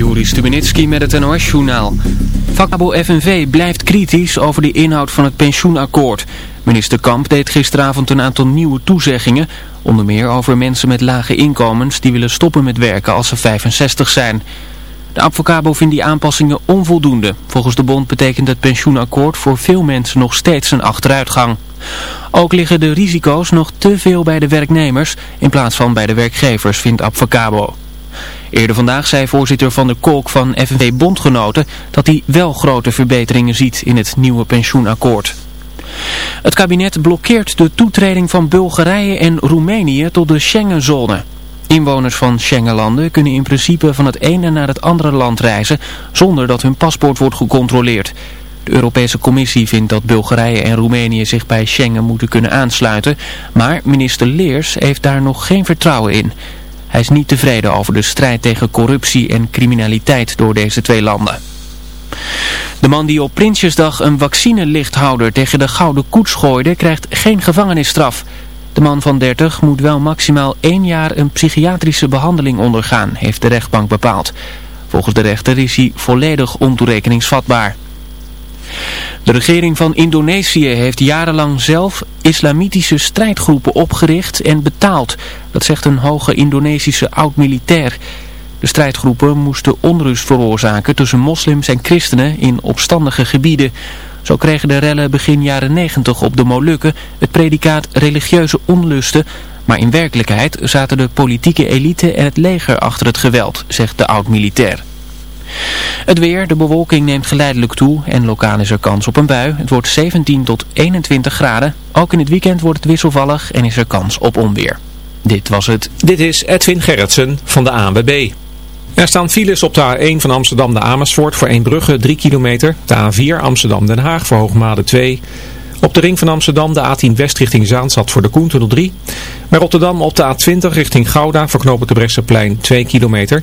Juri Stubenitski met het NOS-journaal. Vakabo FNV blijft kritisch over de inhoud van het pensioenakkoord. Minister Kamp deed gisteravond een aantal nieuwe toezeggingen. Onder meer over mensen met lage inkomens die willen stoppen met werken als ze 65 zijn. De Avocabo vindt die aanpassingen onvoldoende. Volgens de bond betekent het pensioenakkoord voor veel mensen nog steeds een achteruitgang. Ook liggen de risico's nog te veel bij de werknemers in plaats van bij de werkgevers, vindt Avocabo. Eerder vandaag zei voorzitter Van de Kolk van FNV Bondgenoten dat hij wel grote verbeteringen ziet in het nieuwe pensioenakkoord. Het kabinet blokkeert de toetreding van Bulgarije en Roemenië tot de Schengenzone. Inwoners van Schengenlanden kunnen in principe van het ene naar het andere land reizen zonder dat hun paspoort wordt gecontroleerd. De Europese Commissie vindt dat Bulgarije en Roemenië zich bij Schengen moeten kunnen aansluiten, maar minister Leers heeft daar nog geen vertrouwen in. Hij is niet tevreden over de strijd tegen corruptie en criminaliteit door deze twee landen. De man die op Prinsjesdag een vaccinelichthouder tegen de gouden koets gooide krijgt geen gevangenisstraf. De man van 30 moet wel maximaal één jaar een psychiatrische behandeling ondergaan, heeft de rechtbank bepaald. Volgens de rechter is hij volledig ontoerekeningsvatbaar. De regering van Indonesië heeft jarenlang zelf islamitische strijdgroepen opgericht en betaald. Dat zegt een hoge Indonesische oud-militair. De strijdgroepen moesten onrust veroorzaken tussen moslims en christenen in opstandige gebieden. Zo kregen de rellen begin jaren 90 op de Molukken het predicaat religieuze onlusten, maar in werkelijkheid zaten de politieke elite en het leger achter het geweld, zegt de oud-militair. Het weer, de bewolking neemt geleidelijk toe en lokaal is er kans op een bui. Het wordt 17 tot 21 graden. Ook in het weekend wordt het wisselvallig en is er kans op onweer. Dit was het. Dit is Edwin Gerritsen van de ANWB. Er staan files op de A1 van Amsterdam naar Amersfoort voor Eembrugge 3 kilometer. De A4 Amsterdam-Den Haag voor Hoogmade 2. Op de ring van Amsterdam de A10 West richting Zaanstad voor de Koentunnel 3. Bij Rotterdam op de A20 richting Gouda voor knopen de Bresseplein 2 kilometer.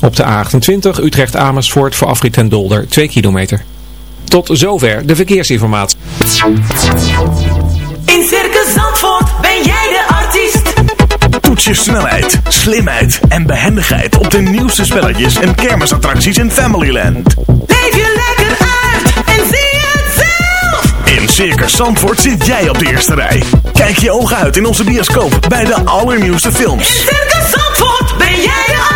Op de A28 Utrecht-Amersfoort voor Afrit en Dolder 2 kilometer. Tot zover de verkeersinformatie. In Circus Zandvoort ben jij de artiest. Toets je snelheid, slimheid en behendigheid op de nieuwste spelletjes en kermisattracties in Familyland. Leef je lekker uit en zie het zelf. In Circus Zandvoort zit jij op de eerste rij. Kijk je ogen uit in onze bioscoop bij de allernieuwste films. In Circus Zandvoort ben jij de artiest.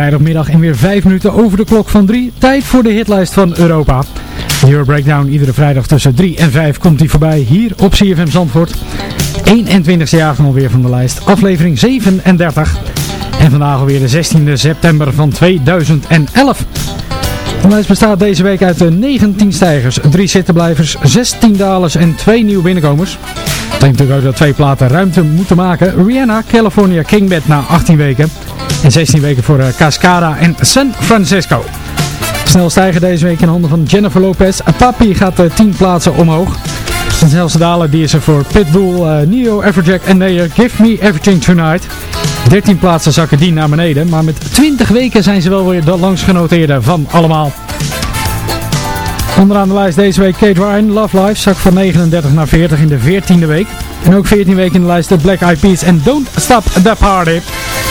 Vrijdagmiddag en weer 5 minuten over de klok van 3. Tijd voor de hitlijst van Europa. De Euro Breakdown iedere vrijdag tussen 3 en 5 komt die voorbij hier op CFM Zandvoort. 21ste jaargang alweer van de lijst. Aflevering 37. En vandaag alweer de 16e september van 2011. De lijst bestaat deze week uit de 19 stijgers, 3 zittenblijvers, 16 dalers en 2 nieuwe binnenkomers. Dat betekent natuurlijk ook dat twee platen ruimte moeten maken. Rihanna, California Kingbed na 18 weken. En 16 weken voor uh, Cascada en San Francisco. Snel stijgen deze week in handen van Jennifer Lopez. Papi gaat uh, 10 plaatsen omhoog. De snelste daler die is er voor Pitbull, uh, Neo, Everjack en Nayer. Give Me Everything Tonight. 13 plaatsen zakken die naar beneden. Maar met 20 weken zijn ze wel weer de langsgenoteerde van allemaal. Onderaan de lijst deze week Kate Ryan, Love Life, zak van 39 naar 40 in de 14e week. En ook 14 weken in de lijst de Black Eyed Peas en Don't Stop The Party.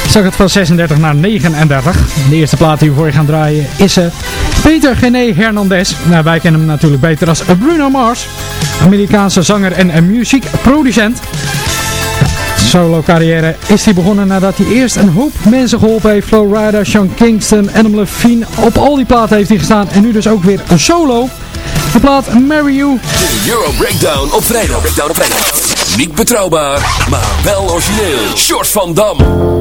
Zak het van 36 naar 39. De eerste plaat die we voor je gaan draaien is uh, Peter Gené Hernandez. Nou, wij kennen hem natuurlijk beter als Bruno Mars. Amerikaanse zanger en muziekproducent. Solo carrière is hij begonnen nadat hij eerst een hoop mensen geholpen heeft. Flowrider, Sean Kingston, Adam Levine. Op al die platen heeft hij gestaan. En nu dus ook weer een solo. De plaat Marry You. De Euro Breakdown op vrijdag. Breakdown op vrijdag. Niet betrouwbaar, maar wel origineel. Short van Dam.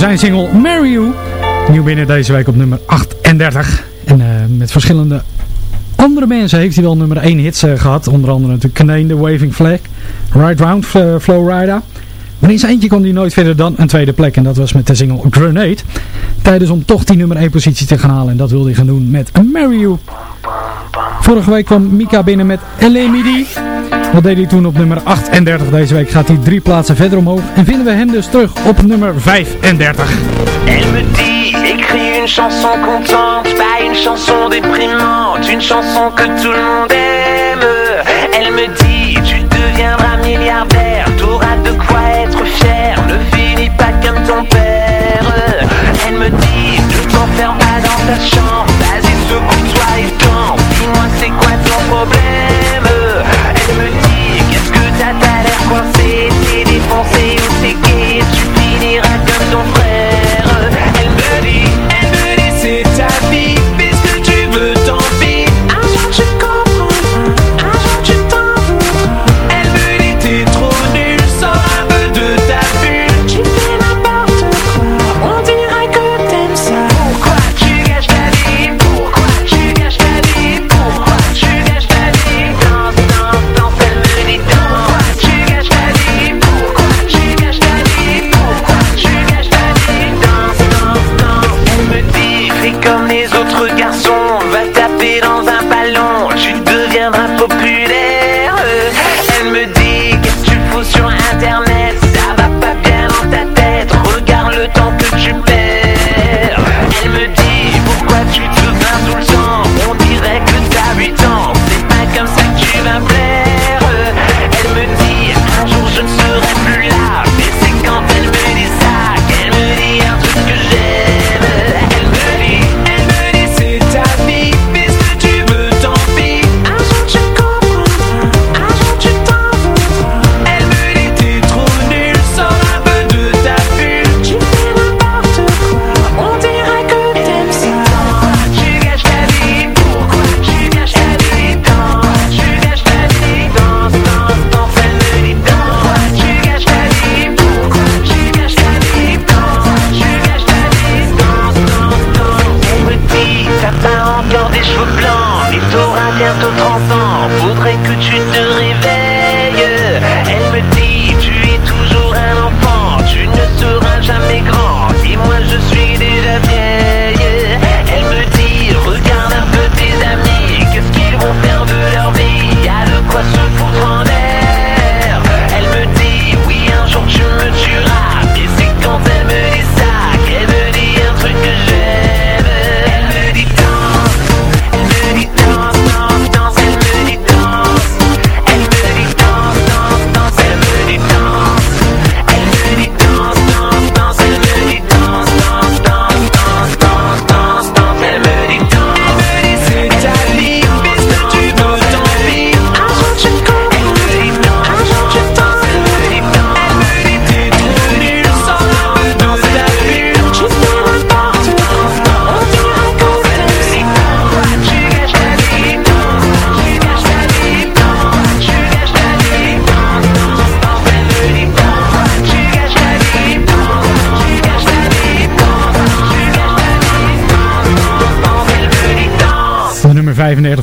Zijn single Marry You. Nieuw binnen deze week op nummer 38. En uh, met verschillende andere mensen heeft hij wel nummer 1 hits eh, gehad. Onder andere natuurlijk Canaan, The Waving Flag, Right Round, uh, Flowrider. Maar in zijn eentje kon hij nooit verder dan een tweede plek. En dat was met de single Grenade. Tijdens om toch die nummer 1 positie te gaan halen. En dat wilde hij gaan doen met Marry You. Vorige week kwam Mika binnen met Elemidi. Dat deed hij toen op nummer 38. Deze week gaat hij drie plaatsen verder omhoog. En vinden we hem dus terug op nummer 35. Elle me dit, écris une chanson contente, pas une chanson déprimante, une chanson que tout le monde aime. Elle me dit, tu deviendras milliardaire, t'auras de quoi être fier, ne finis pas comme ton père. Elle me dit, ne t'enferme pas dans ta chambre, vas-y secoue-toi et danse, dis-moi c'est quoi ton problème.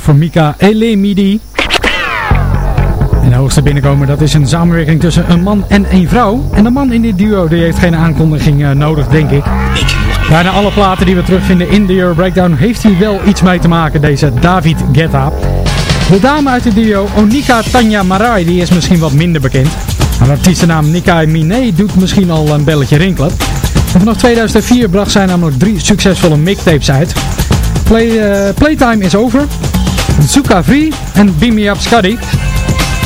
Voor Mika Elemidi. En de hoogste binnenkomen, dat is een samenwerking tussen een man en een vrouw. En de man in dit duo, die heeft geen aankondiging eh, nodig, denk ik. Bijna alle platen die we terugvinden in de Euro Breakdown heeft hier wel iets mee te maken, deze David Guetta. De dame uit het duo, Onika Tanya Marai, die is misschien wat minder bekend. Haar artiestennaam Nikai Mine doet misschien al een belletje rinkelen. En vanaf 2004 bracht zij namelijk drie succesvolle mixtapes uit. Play, eh, Playtime is over, Zuka Free en Beam Me Up Scuddy.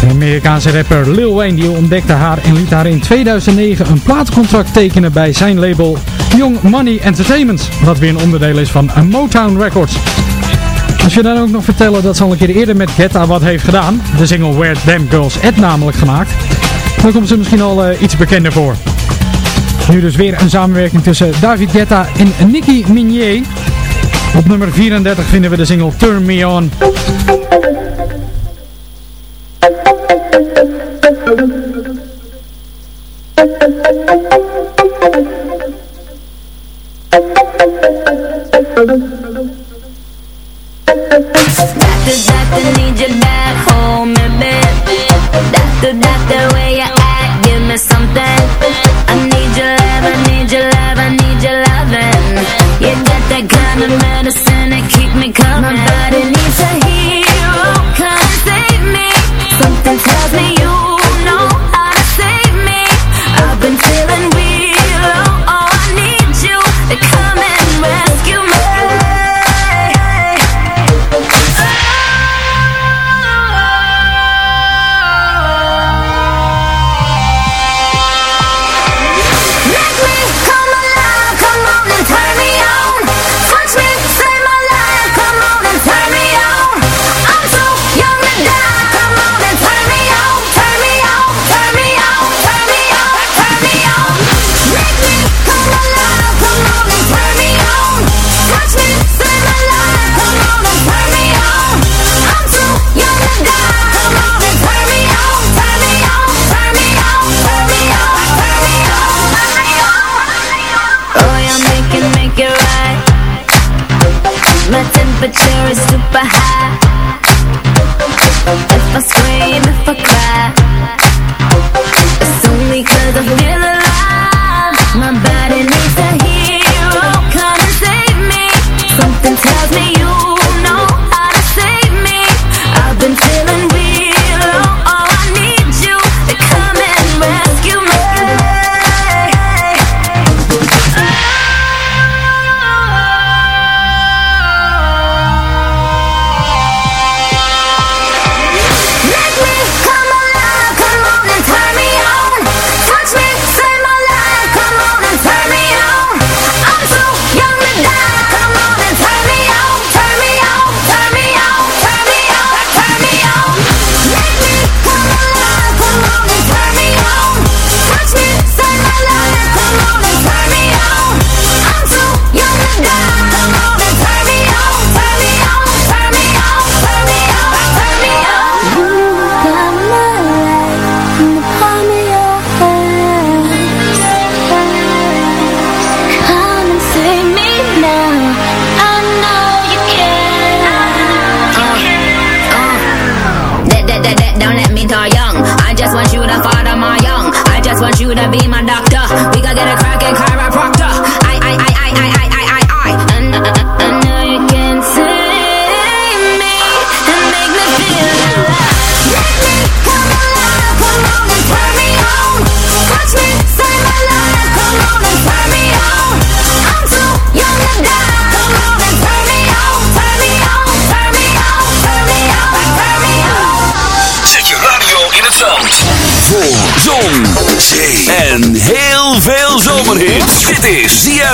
De Amerikaanse rapper Lil Wayne die ontdekte haar en liet haar in 2009 een plaatcontract tekenen bij zijn label Young Money Entertainment, wat weer een onderdeel is van Motown Records. Als je dan ook nog vertellen dat ze al een keer eerder met Guetta wat heeft gedaan, de single Where Them Girls At namelijk gemaakt, dan komt ze misschien al eh, iets bekender voor. Nu dus weer een samenwerking tussen David Guetta en Nicki Minaj. Op nummer 34 vinden we de single Turn Me On. Something. I need your love, I need your love, I need You got that kind of medicine that keep me coming. My body needs a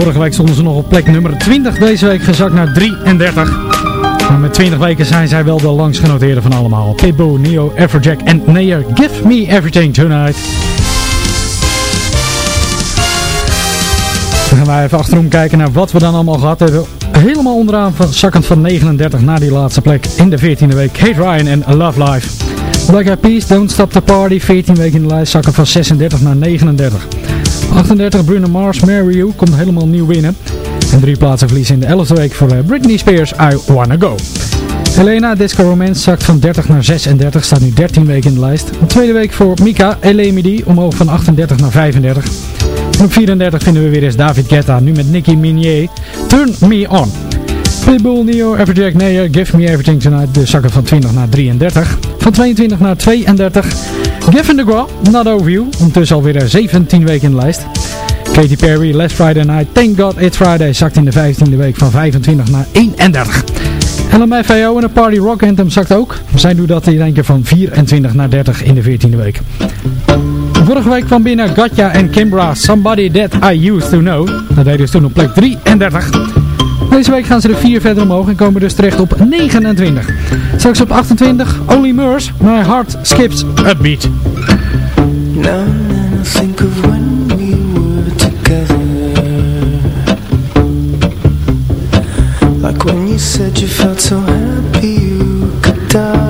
Vorige week stonden ze nog op plek nummer 20. Deze week gezakt naar 33. Maar met 20 weken zijn zij wel de langst genoteerde van allemaal. Pitbull, Neo, Everjack en Nayer. Give me everything tonight. Dan gaan wij even achterom kijken naar wat we dan allemaal gehad hebben. Helemaal onderaan zakkend van 39 naar die laatste plek in de 14e week. Kate Ryan en Love Life. Black Eyed Peas, Don't Stop the Party. 14 weken in de lijst, zakken van 36 naar 39. 38 Bruno Mars, Mary You, komt helemaal nieuw binnen. En drie plaatsen verliezen in de 11e week voor eh, Britney Spears, I Wanna Go. Helena, Disco Romance, zakt van 30 naar 36, staat nu 13 weken in de lijst. Tweede week voor Mika, Elemidi, omhoog van 38 naar 35. En op 34 vinden we weer eens David Guetta, nu met Nicki Minaj, Turn Me On. Pitbull, Neo, Everjack, Nayer, Give Me Everything Tonight, de zakken van 20 naar 33. Van 22 naar 32. Gavin DeGraw, Not Over You, ondertussen alweer 17 weken in de lijst. Katy Perry, Last Friday Night, Thank God It's Friday, zakt in de 15e week van 25 naar 31. LMFAO en de Party Rock Anthem zakt ook. Zij doen dat in één keer van 24 naar 30 in de 14e week. Vorige week kwam binnen Gatja en Kimbra, Somebody That I Used To Know. Dat deden ze toen op plek 33. Deze week gaan ze er 4 verder omhoog en komen dus terecht op 29. Straks op 28, Only Murs, My Heart Skips a Beat. Now I think of when we were together Like when you said you felt so happy you could die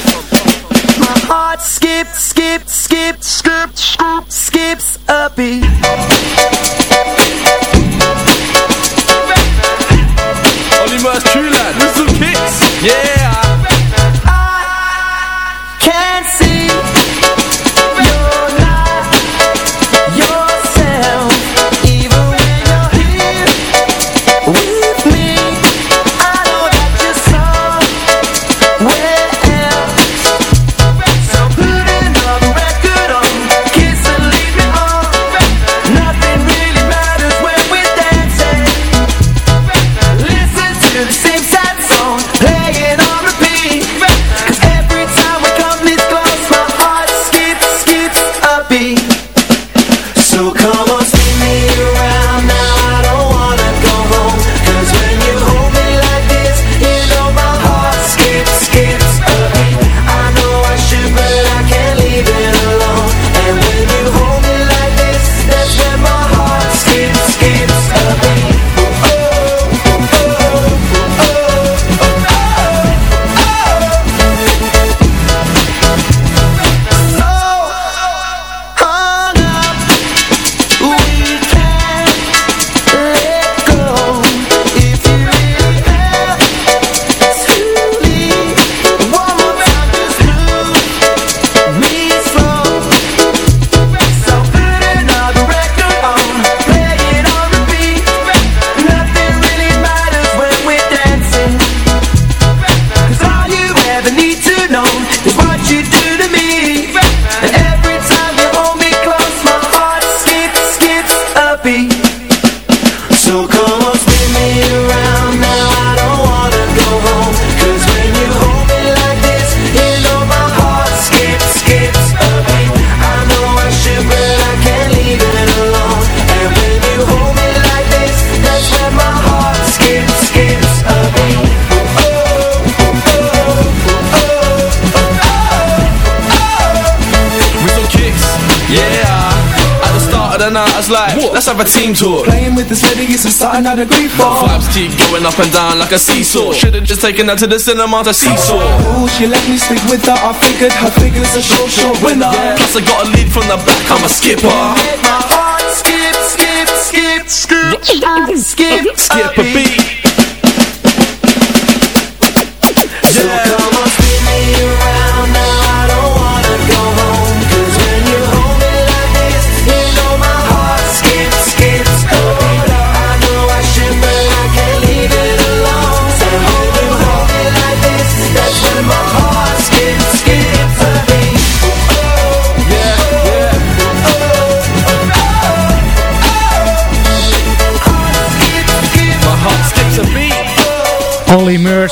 Lady is something I'd agree for. Vibes keep going up and down like a seesaw. Should've just taken her to the cinema to seesaw. Ooh, she let me stick with her. I figured her figure's a short, short winner. Plus I got a lead from the back, I'm a skipper. My heart skip, skip, skip, skip, skip, Skip a beat.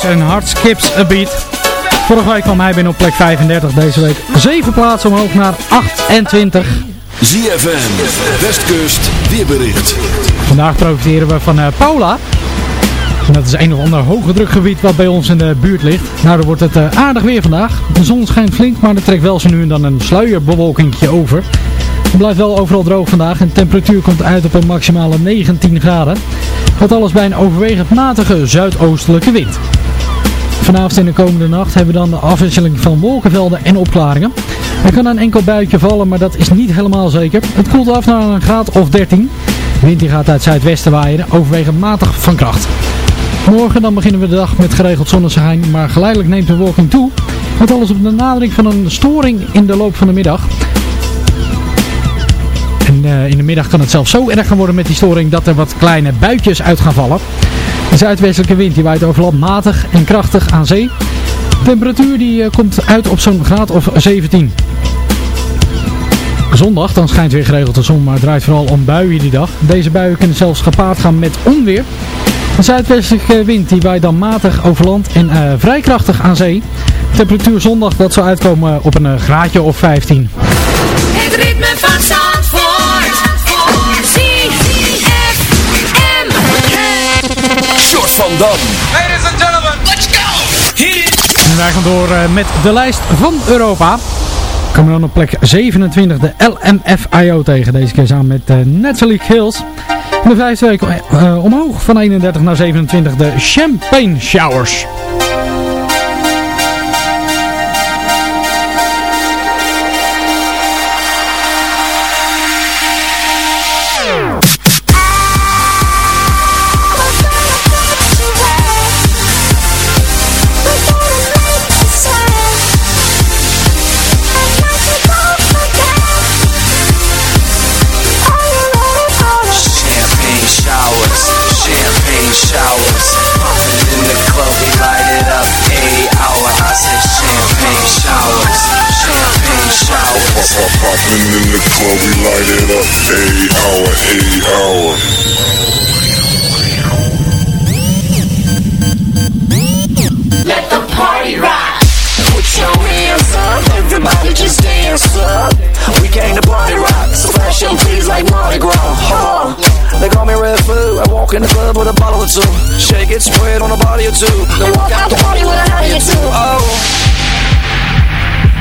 Murs en Hard Skips a Beat. Vorige week kwam hij binnen op plek 35. Deze week 7 plaatsen omhoog naar 28. ZFM, Westkust, weerbericht. Vandaag profiteren we van eh, Paula. En dat is een of ander hoge drukgebied wat bij ons in de buurt ligt. Nou, dan wordt het eh, aardig weer vandaag. De zon schijnt flink, maar er trekt wel zo nu en dan een sluierbewolkingje over. Het blijft wel overal droog vandaag en de temperatuur komt uit op een maximale 19 graden. Wat alles bij een overwegend matige zuidoostelijke wind. Vanavond en de komende nacht hebben we dan de afwisseling van wolkenvelden en opklaringen. Er kan een enkel buitje vallen, maar dat is niet helemaal zeker. Het koelt af naar een graad of 13. De wind gaat uit zuidwesten waaien, overwegend matig van kracht. Morgen dan beginnen we de dag met geregeld zonneschijn, maar geleidelijk neemt de wolking toe. Met alles op de nadering van een storing in de loop van de middag. En eh, in de middag kan het zelfs zo erg gaan worden met die storing dat er wat kleine buitjes uit gaan vallen. De zuidwestelijke wind die waait over land matig en krachtig aan zee. Temperatuur die eh, komt uit op zo'n graad of 17. Zondag dan schijnt weer geregeld de zon, maar het draait vooral om buien die dag. Deze buien kunnen zelfs gepaard gaan met onweer. De zuidwestelijke wind die waait dan matig over land en eh, vrij krachtig aan zee. Temperatuur zondag dat zal uitkomen op een eh, graadje of 15. Het ritme van van Dam. Ladies and gentlemen, let's go! Hit it! En wij gaan door eh, met de lijst van Europa. Komen dan op plek 27 de LMFIO tegen. Deze keer samen met uh, Natalie Hills. In de vijfde week eh, omhoog van 31 naar 27 de Champagne Showers. Showers. Popping in the club, we light it up. Eight hour, eight hour. Let the party rock. Put your hands up, everybody just dance up. We came to party rock, so flash your titties like Mardi Gras. Huh. They call me Red Food. I walk in the club with a bottle or two. Shake it, spread on a body or two. Then walk out the party with a hottie or two. Oh.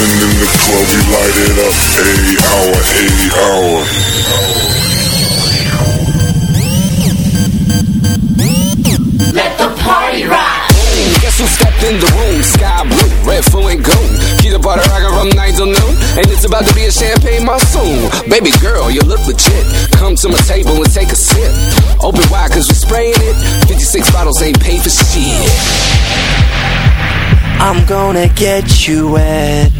Popping in the club, we light it up. Eight hour, eight hour. Let the party rock. Guess who stepped in the room? Sky blue, red, full and gold. Keep the party rocking from 9 till noon. And it's about to be a champagne monsoon. Baby girl, you look legit. Come to my table and take a sip. Open wide, cause we spraying it. 56 bottles ain't paid for shit. I'm gonna get you wet.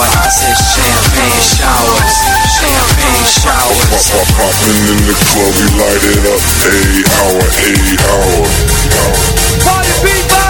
Eight hour, I said champagne showers, champagne showers. Popping in the club, we light it up. Eight hour, eight hour. Party people!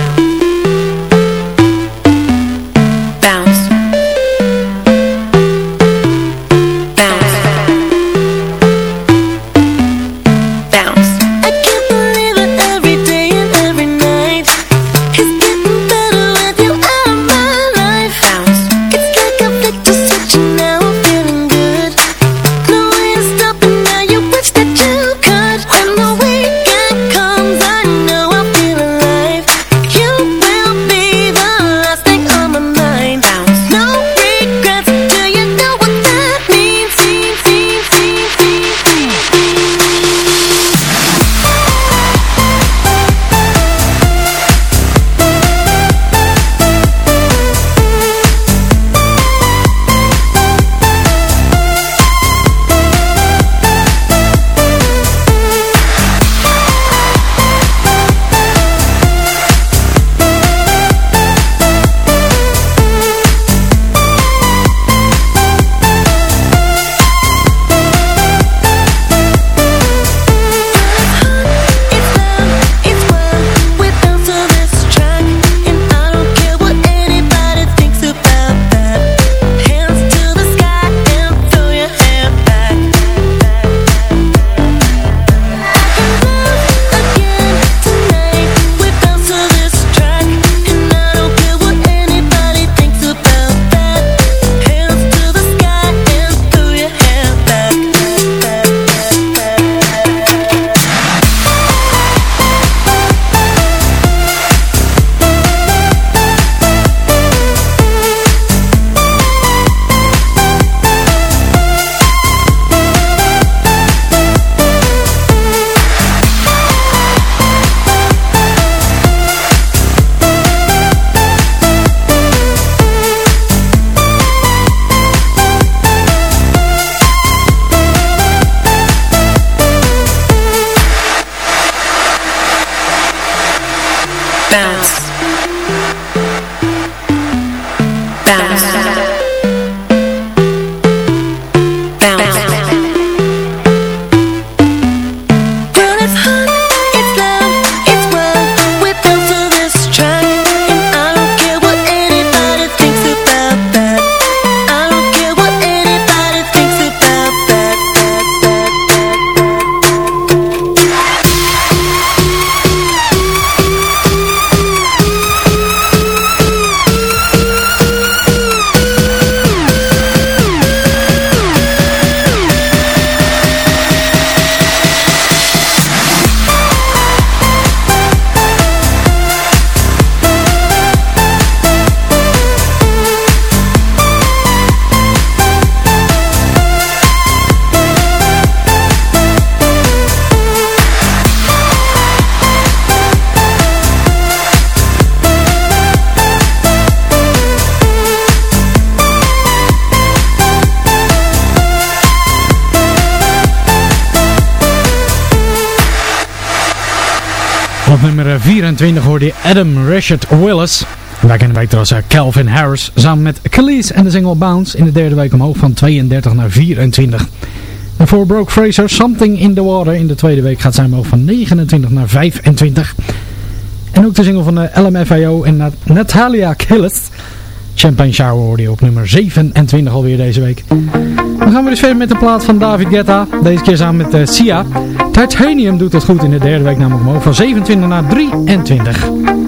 Op nummer 24 hoorde je Adam Rashad Willis. Wij kennen wij trouwens eh, Calvin Harris samen met Khalees en de single Bounce in de derde week omhoog van 32 naar 24. En voor Broke Fraser Something in the Water in de tweede week gaat zij omhoog van 29 naar 25. En ook de single van de LMFAO en Nat- Natalia Killis. Champagne Shower hoorde je op nummer 27 alweer deze week. Dan gaan we dus verder met de plaat van David Guetta. Deze keer samen met eh, Sia. Titanium doet het goed in de derde week namelijk omhoog van 27 naar 23.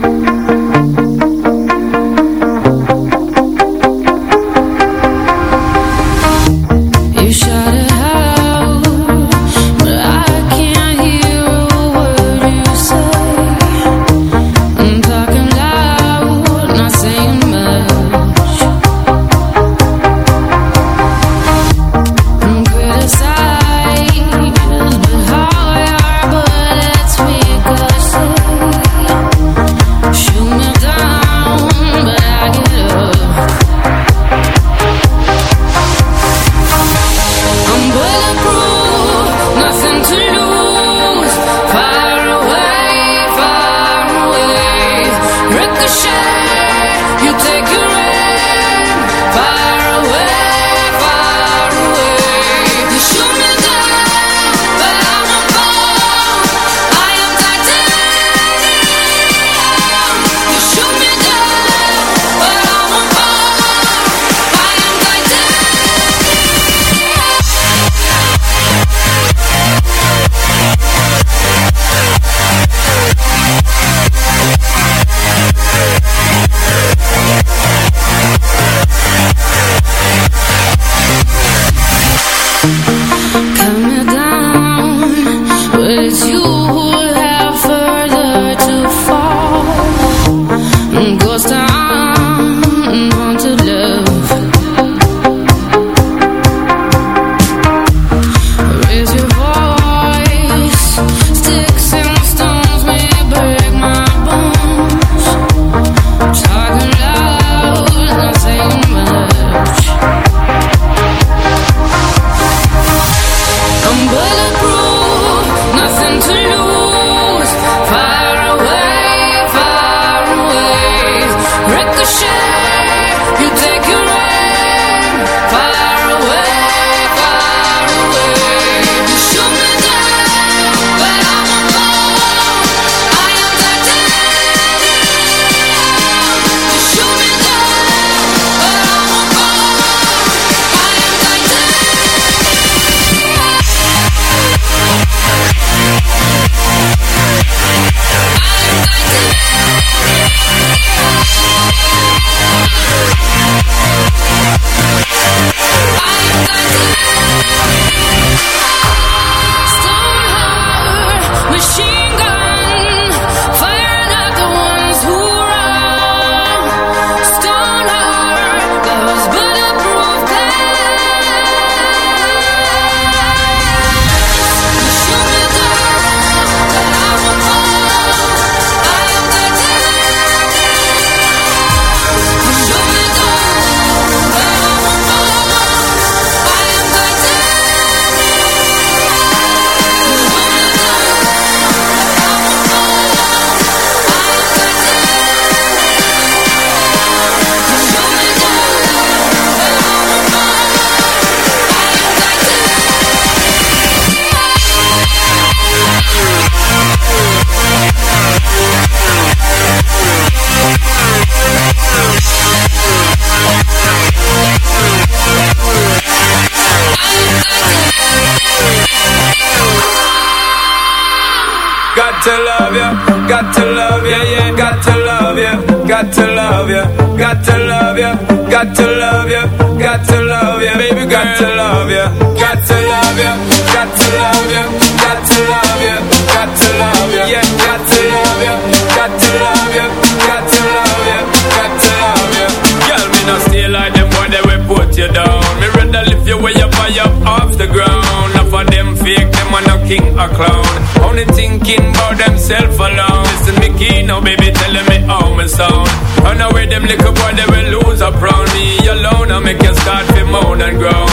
Got to love you, got to love you, got to love you, got to love you, baby, got to love you, got to love you, got to love you, got to love you, got to love you, got to love you, got to love you, got to love you, got me not stay like them boy, they will put you down. Me rather lift you way up high up off the ground. Enough of them fake, them are no king or clown. Only thinking about themself alone. Listen, me key now, baby, telling me how me sound. Run away, them little boy, they will lose up round me alone. I make you start to moan and groan.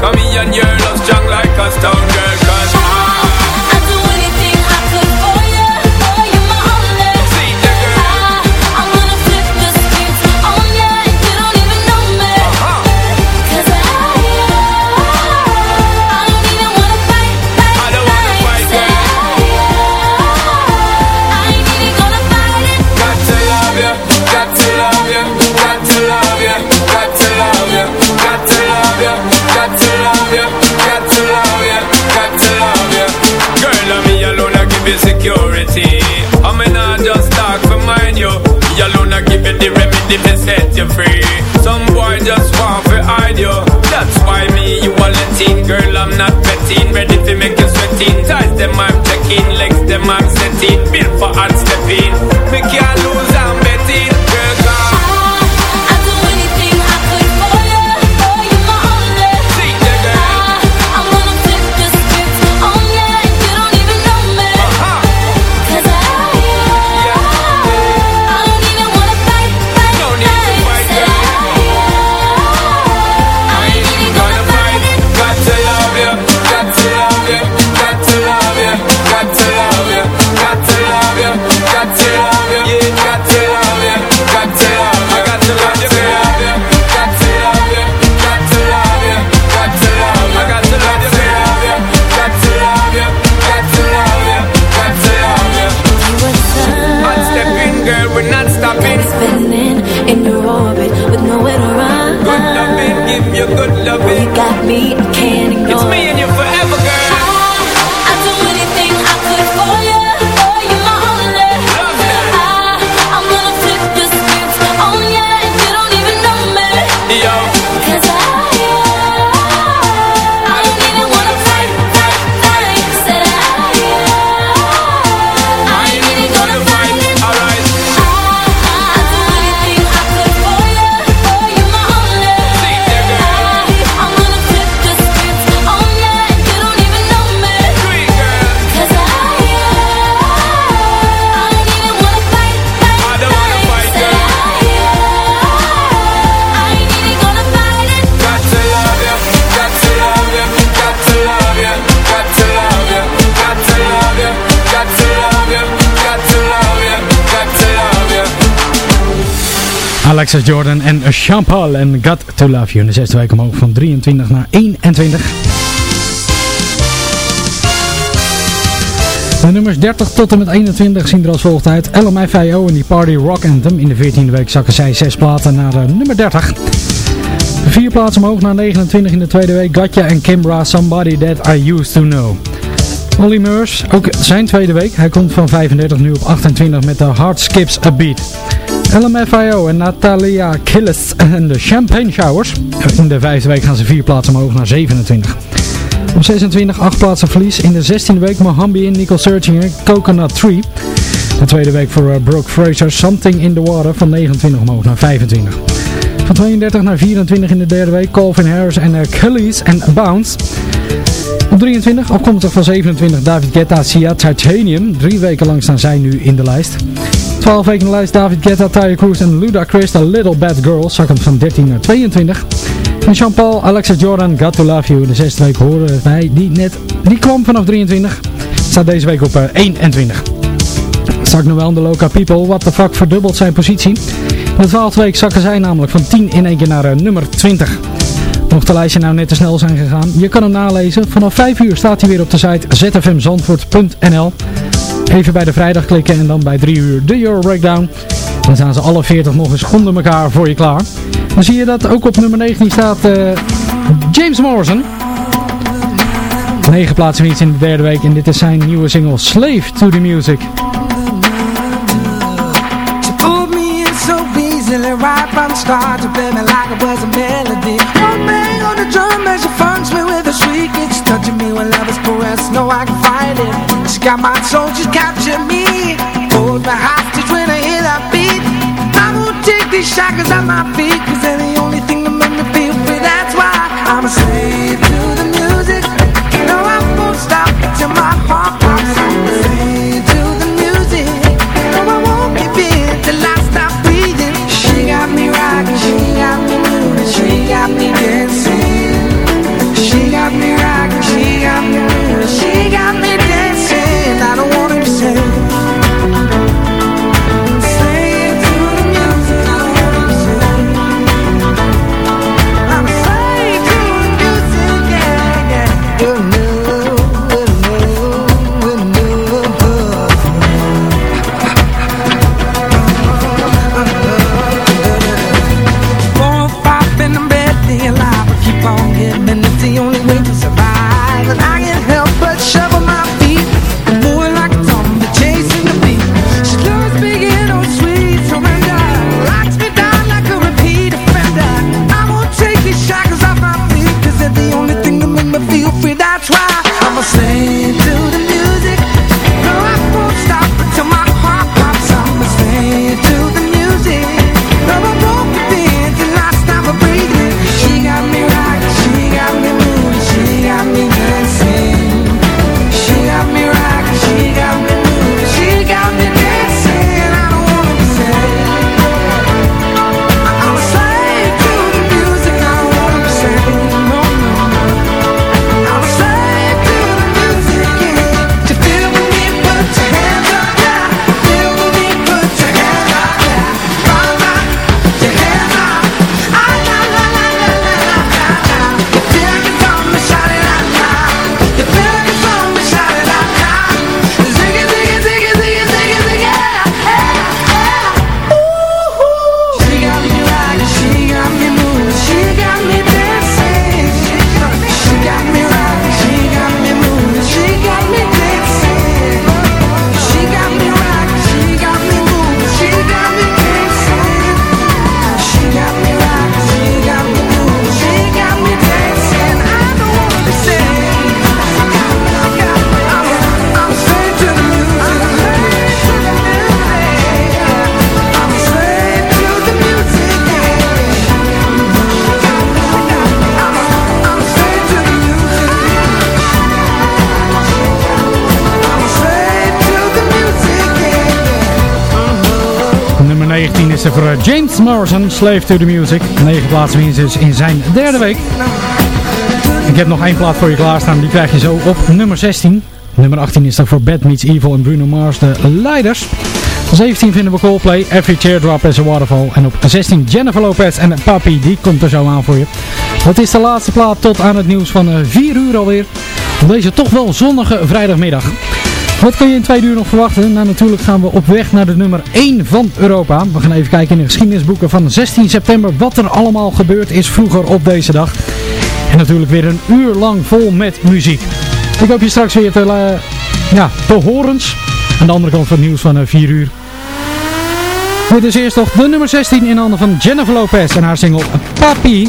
Come here and your love strong like a stone girl, you remedy to set you free. Some boy just want to hide you. That's why me, you are letting. Girl, I'm not betting. Ready to make you sweating. Ties them, I'm checking. Legs them, I'm setting. Built for hard stepping. Me can't Alexis Jordan en Sean Paul en Got To Love You. In de zesde week omhoog van 23 naar 21. De nummers 30 tot en met 21 zien er als volgt uit. LMFAO en die Party Rock Anthem. In de 14e week zakken zij 6 platen naar eh, nummer 30. Vier plaatsen omhoog naar 29 in de tweede week. Gatja en Kimbra, Somebody That I Used To Know. Olly ook zijn tweede week. Hij komt van 35 nu op 28 met de Hard Skips A Beat. LMFAO en Natalia Killis en de Champagne Showers. In de vijfde week gaan ze vier plaatsen omhoog naar 27. Op 26 acht plaatsen verlies. In de 16e week Mohambi en Nicole Searchinger, Coconut Tree. De tweede week voor eh, Brooke Fraser, Something in the Water van 29 omhoog naar 25. Van 32 naar 24 in de derde week Calvin Harris en uh, Kelly's en Bounce. Op 23, afkomstig van 27, David Guetta, Sia, Titanium. Drie weken lang staan zij nu in de lijst. 12 weken in de lijst, David Guetta, Tyre Cruz en Ludacris, The Little Bad Girl. Zakkend van 13 naar 22. En Jean-Paul, Alexa Jordan, Got To Love You. In de zesde week horen wij die net, die kwam vanaf 23. Staat deze week op uh, 21. Zak Noel en de Loca People, What The Fuck, verdubbelt zijn positie. In de twaalfde week zakken zij namelijk van 10 in één keer naar uh, nummer 20. Mocht de lijstje nou net te snel zijn gegaan, je kan hem nalezen. Vanaf 5 uur staat hij weer op de site zfmzandvoort.nl. Even bij de vrijdag klikken en dan bij 3 uur de Euro Breakdown. Dan staan ze alle 40 nog eens onder elkaar voor je klaar. Dan zie je dat ook op nummer 19 staat eh, James Morrison. 9 plaatsen iets in de derde week en dit is zijn nieuwe single Slave to the Music. got my soldiers, got James Morrison, Slave to the Music. 9 plaatsen winst dus in zijn derde week. Ik heb nog één plaat voor je klaarstaan, die krijg je zo op nummer 16. Nummer 18 is dan voor Bad Meets Evil en Bruno Mars, de leiders. 17 vinden we Coldplay, Every Teardrop is a Waterfall. En op 16 Jennifer Lopez en Papi, die komt er zo aan voor je. Dat is de laatste plaat tot aan het nieuws van eh, 4 uur alweer. Op deze toch wel zonnige vrijdagmiddag. Wat kun je in twee uur nog verwachten? Nou, natuurlijk gaan we op weg naar de nummer 1 van Europa. We gaan even kijken in de geschiedenisboeken van 16 september wat er allemaal gebeurd is vroeger op deze dag. En natuurlijk weer een uur lang vol met muziek. Ik hoop je straks weer te, uh, ja, te horen. Aan de andere kant van het nieuws van eh, 4 uur. Dit is eerst nog de nummer 16 in handen van Jennifer Lopez en haar single Papi.